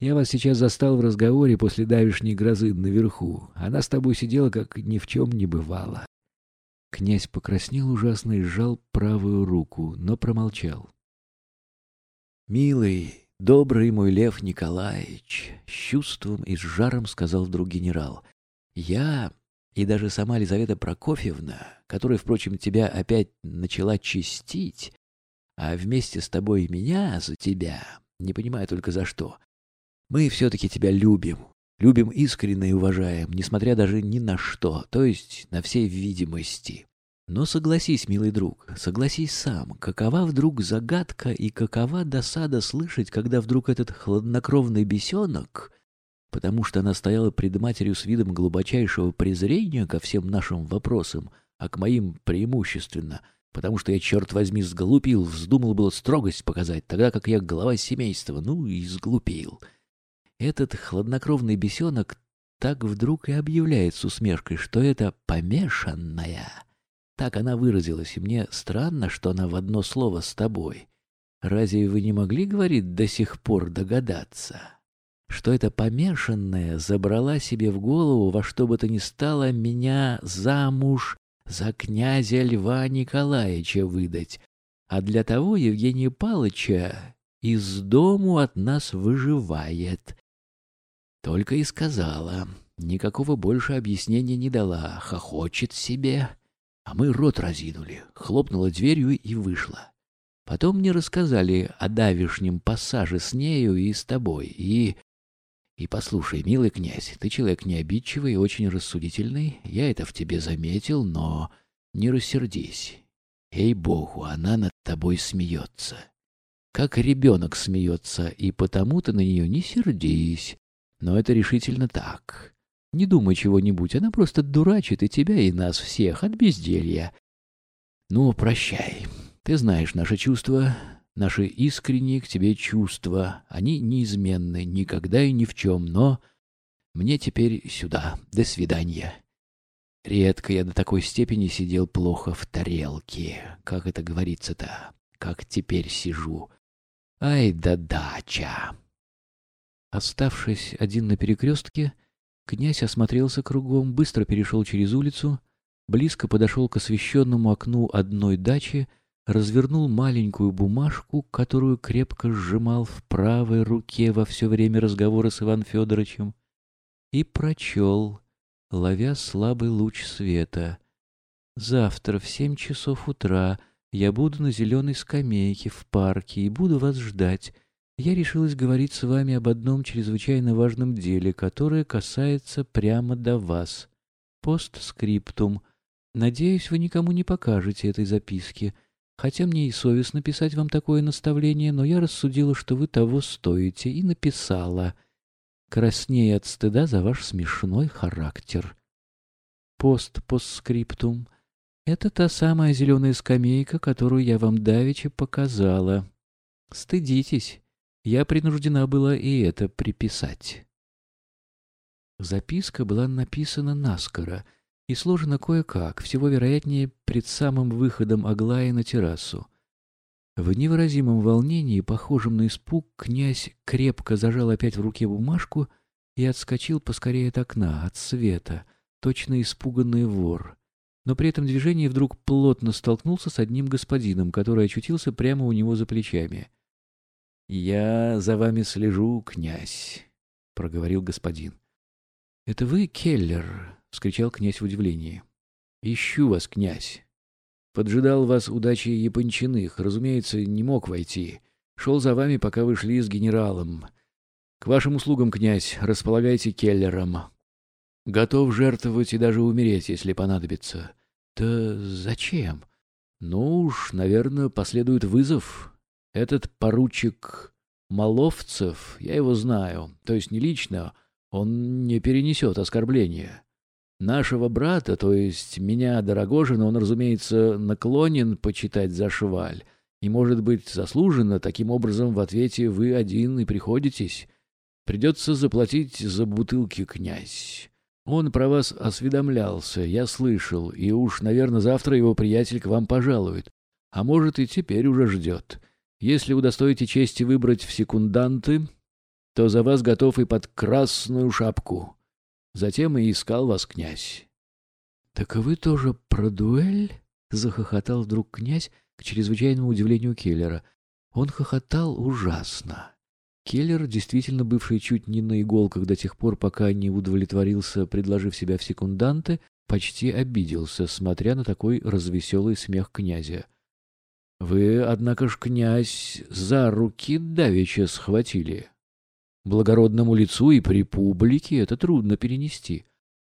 Я вас сейчас застал в разговоре после давешней грозы наверху. Она с тобой сидела, как ни в чем не бывало. Князь покраснел ужасно и сжал правую руку, но промолчал. «Милый, добрый мой Лев Николаевич!» — с чувством и с жаром сказал вдруг генерал. «Я и даже сама Лизавета Прокофьевна, которая, впрочем, тебя опять начала чистить, а вместе с тобой и меня за тебя, не понимаю только за что, мы все-таки тебя любим, любим искренне и уважаем, несмотря даже ни на что, то есть на всей видимости. Но согласись, милый друг, согласись сам, какова вдруг загадка и какова досада слышать, когда вдруг этот хладнокровный бесенок, потому что она стояла пред матерью с видом глубочайшего презрения ко всем нашим вопросам, а к моим преимущественно, потому что я, черт возьми, сглупил, вздумал было строгость показать, тогда как я глава семейства, ну и сглупил. Этот хладнокровный бесенок так вдруг и объявляет с усмешкой, что это помешанная так она выразилась, и мне странно, что она в одно слово с тобой. Разве вы не могли, говорит, до сих пор догадаться, что эта помешанная забрала себе в голову во что бы то ни стало меня замуж за князя Льва Николаевича выдать, а для того Евгения Палыча из дому от нас выживает. Только и сказала, никакого больше объяснения не дала, хохочет себе, а мы рот разинули, хлопнула дверью и вышла. Потом мне рассказали о давишнем пассаже с нею и с тобой, и... И послушай, милый князь, ты человек необидчивый и очень рассудительный, я это в тебе заметил, но не рассердись. Ей-богу, она над тобой смеется. Как ребенок смеется, и потому ты на нее не сердись. Но это решительно так. Не думай чего-нибудь, она просто дурачит и тебя, и нас всех от безделья. Ну, прощай. Ты знаешь наши чувства, наши искренние к тебе чувства. Они неизменны, никогда и ни в чем, но... Мне теперь сюда. До свидания. Редко я до такой степени сидел плохо в тарелке. Как это говорится-то? Как теперь сижу. Ай да дача. Оставшись один на перекрестке, Князь осмотрелся кругом, быстро перешел через улицу, близко подошел к освещенному окну одной дачи, развернул маленькую бумажку, которую крепко сжимал в правой руке во все время разговора с Иван Федоровичем, и прочел, ловя слабый луч света. «Завтра в семь часов утра я буду на зеленой скамейке в парке и буду вас ждать» я решилась говорить с вами об одном чрезвычайно важном деле, которое касается прямо до вас. Постскриптум. Надеюсь, вы никому не покажете этой записки. Хотя мне и совестно писать вам такое наставление, но я рассудила, что вы того стоите, и написала. Краснее от стыда за ваш смешной характер. Пост-постскриптум. Это та самая зеленая скамейка, которую я вам давеча показала. Стыдитесь я принуждена была и это приписать. Записка была написана наскоро и сложена кое-как, всего вероятнее пред самым выходом Аглаи на террасу. В невыразимом волнении, похожем на испуг, князь крепко зажал опять в руке бумажку и отскочил поскорее от окна, от света, точно испуганный вор. Но при этом движении вдруг плотно столкнулся с одним господином, который очутился прямо у него за плечами. «Я за вами слежу, князь», — проговорил господин. «Это вы, Келлер?» — вскричал князь в удивлении. «Ищу вас, князь. Поджидал вас удачи Япончиных, разумеется, не мог войти. Шел за вами, пока вы шли с генералом. К вашим услугам, князь, располагайте Келлером. Готов жертвовать и даже умереть, если понадобится. Да зачем? Ну уж, наверное, последует вызов, этот поручик Маловцев, я его знаю, то есть не лично, он не перенесет оскорбления. Нашего брата, то есть меня, Дорогожина, он, разумеется, наклонен почитать за шваль, и, может быть, заслуженно, таким образом в ответе вы один и приходитесь. Придется заплатить за бутылки, князь. Он про вас осведомлялся, я слышал, и уж, наверное, завтра его приятель к вам пожалует, а может, и теперь уже ждет. Если удостоите чести выбрать в секунданты, то за вас готов и под красную шапку. Затем и искал вас князь. — Так вы тоже про дуэль? — захохотал вдруг князь к чрезвычайному удивлению Келлера. Он хохотал ужасно. Келлер, действительно бывший чуть не на иголках до тех пор, пока не удовлетворился, предложив себя в секунданты, почти обиделся, смотря на такой развеселый смех князя. — Вы, однако ж, князь, за руки давеча схватили. Благородному лицу и при публике это трудно перенести.